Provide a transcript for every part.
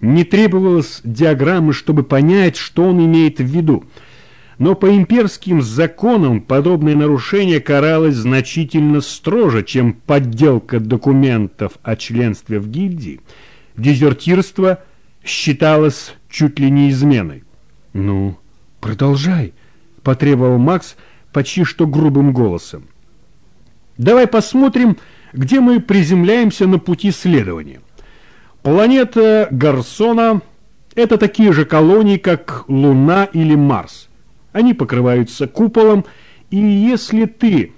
Не требовалось диаграммы, чтобы понять, что он имеет в виду. Но по имперским законам подобное нарушение каралось значительно строже, чем подделка документов о членстве в гильдии. Дезертирство считалось чуть ли не изменой. «Ну, продолжай», — потребовал Макс почти что грубым голосом. «Давай посмотрим, где мы приземляемся на пути следования». Планета Гарсона – это такие же колонии, как Луна или Марс. Они покрываются куполом, и если ты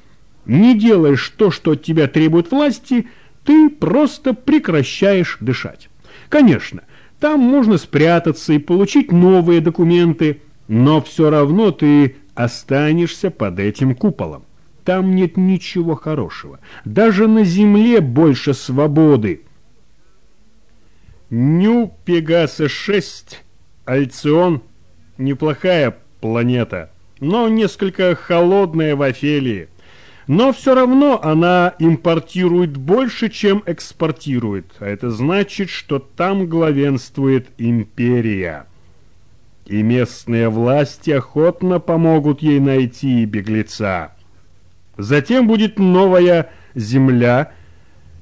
не делаешь то, что от тебя требует власти, ты просто прекращаешь дышать. Конечно, там можно спрятаться и получить новые документы, но все равно ты останешься под этим куполом. Там нет ничего хорошего. Даже на Земле больше свободы. Ню Пегаса-6, Альцион, неплохая планета, но несколько холодная в Офелии. Но все равно она импортирует больше, чем экспортирует, а это значит, что там главенствует империя. И местные власти охотно помогут ей найти беглеца. Затем будет новая Земля,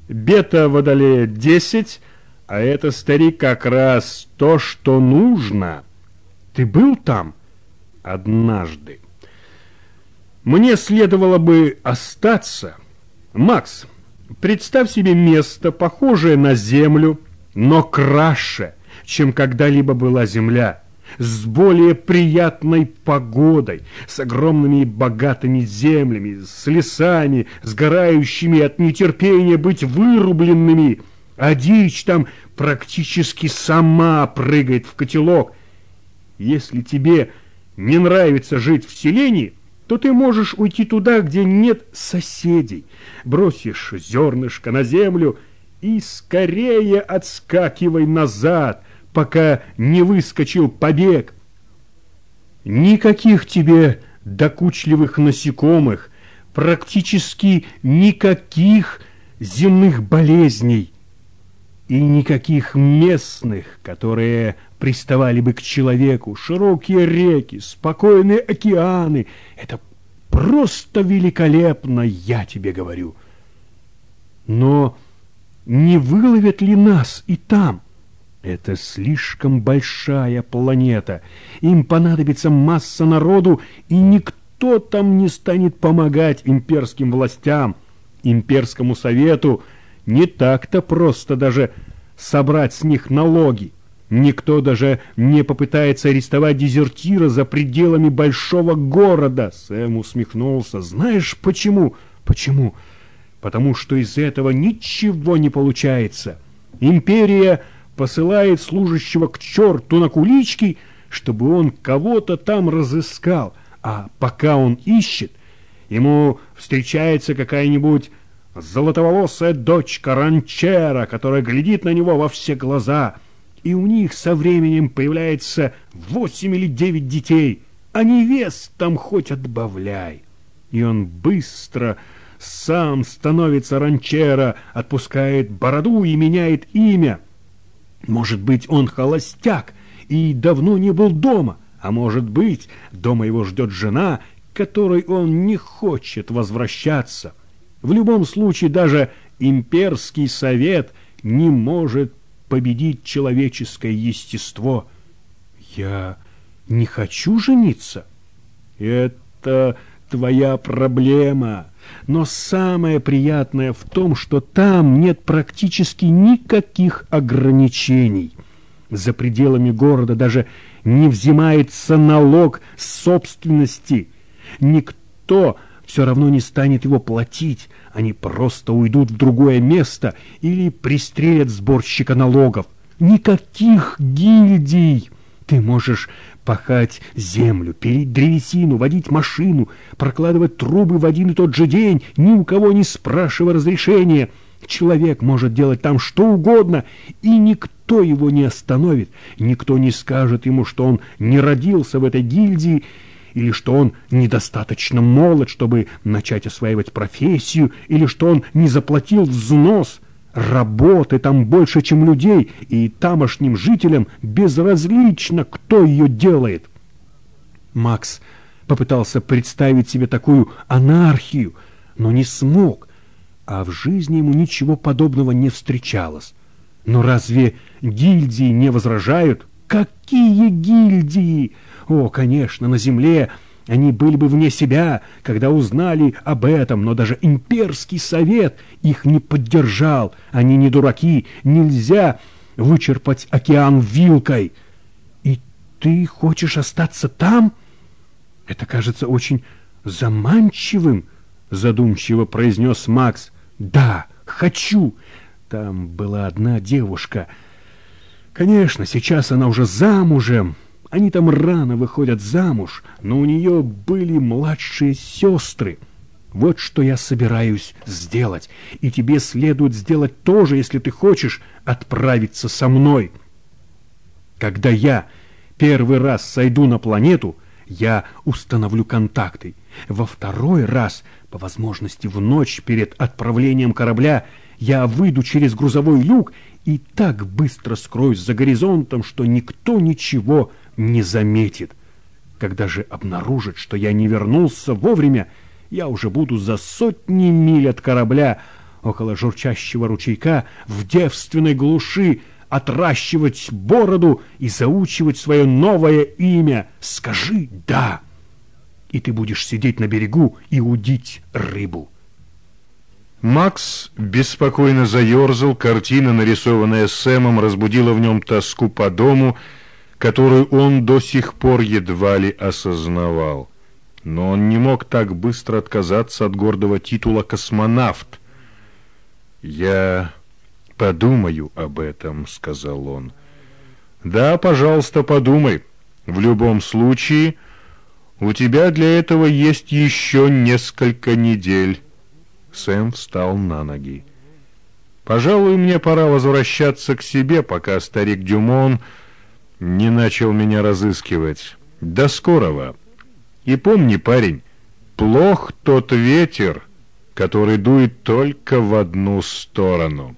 бета-водолея-10, а это, старик, как раз то, что нужно. Ты был там однажды. Мне следовало бы остаться. Макс, представь себе место, похожее на землю, но краше, чем когда-либо была земля, с более приятной погодой, с огромными богатыми землями, с лесами, сгорающими от нетерпения быть вырубленными, а дичь там практически сама прыгает в котелок. Если тебе не нравится жить в селении, то ты можешь уйти туда, где нет соседей, бросишь зернышко на землю и скорее отскакивай назад, пока не выскочил побег. Никаких тебе докучливых насекомых, практически никаких земных болезней и никаких местных, которые приставали бы к человеку. Широкие реки, спокойные океаны — это просто великолепно, я тебе говорю. Но не выловят ли нас и там? Это слишком большая планета. Им понадобится масса народу, и никто там не станет помогать имперским властям, имперскому совету, не так-то просто даже собрать с них налоги. Никто даже не попытается арестовать дезертира за пределами большого города. Сэм усмехнулся. Знаешь почему? Почему? Потому что из этого ничего не получается. Империя посылает служащего к черту на кулички, чтобы он кого-то там разыскал. А пока он ищет, ему встречается какая-нибудь золотоволосая дочка ранчера, которая глядит на него во все глаза, и у них со временем появляется восемь или девять детей, а невест там хоть отбавляй. И он быстро сам становится ранчера, отпускает бороду и меняет имя. Может быть, он холостяк и давно не был дома, а может быть, дома его ждет жена, которой он не хочет возвращаться. В любом случае даже имперский совет не может победить человеческое естество. Я не хочу жениться. Это твоя проблема. Но самое приятное в том, что там нет практически никаких ограничений. За пределами города даже не взимается налог собственности. Никто все равно не станет его платить. Они просто уйдут в другое место или пристрелят сборщика налогов. Никаких гильдий! Ты можешь пахать землю, пилить древесину, водить машину, прокладывать трубы в один и тот же день, ни у кого не спрашивая разрешения. Человек может делать там что угодно, и никто его не остановит, никто не скажет ему, что он не родился в этой гильдии, или что он недостаточно молод, чтобы начать осваивать профессию, или что он не заплатил взнос. Работы там больше, чем людей, и тамошним жителям безразлично, кто ее делает. Макс попытался представить себе такую анархию, но не смог, а в жизни ему ничего подобного не встречалось. Но разве гильдии не возражают? Какие гильдии? О, конечно, на земле они были бы вне себя, когда узнали об этом, но даже имперский совет их не поддержал. Они не дураки, нельзя вычерпать океан вилкой. И ты хочешь остаться там? Это кажется очень заманчивым, задумчиво произнес Макс. Да, хочу. Там была одна девушка. Конечно, сейчас она уже замужем. Они там рано выходят замуж, но у нее были младшие сестры. Вот что я собираюсь сделать, и тебе следует сделать тоже, если ты хочешь отправиться со мной. Когда я первый раз сойду на планету, я установлю контакты. Во второй раз, по возможности в ночь перед отправлением корабля, я выйду через грузовой люк и так быстро скроюсь за горизонтом, что никто ничего не заметит. Когда же обнаружит, что я не вернулся вовремя, я уже буду за сотни миль от корабля около журчащего ручейка в девственной глуши отращивать бороду и заучивать свое новое имя. Скажи «да», и ты будешь сидеть на берегу и удить рыбу. Макс беспокойно заерзал, картина, нарисованная Сэмом, разбудила в нем тоску по дому, которую он до сих пор едва ли осознавал. Но он не мог так быстро отказаться от гордого титула «космонавт». «Я подумаю об этом», — сказал он. «Да, пожалуйста, подумай. В любом случае, у тебя для этого есть еще несколько недель». Сэм встал на ноги. «Пожалуй, мне пора возвращаться к себе, пока старик Дюмон не начал меня разыскивать. До скорого. И помни, парень, плох тот ветер, который дует только в одну сторону».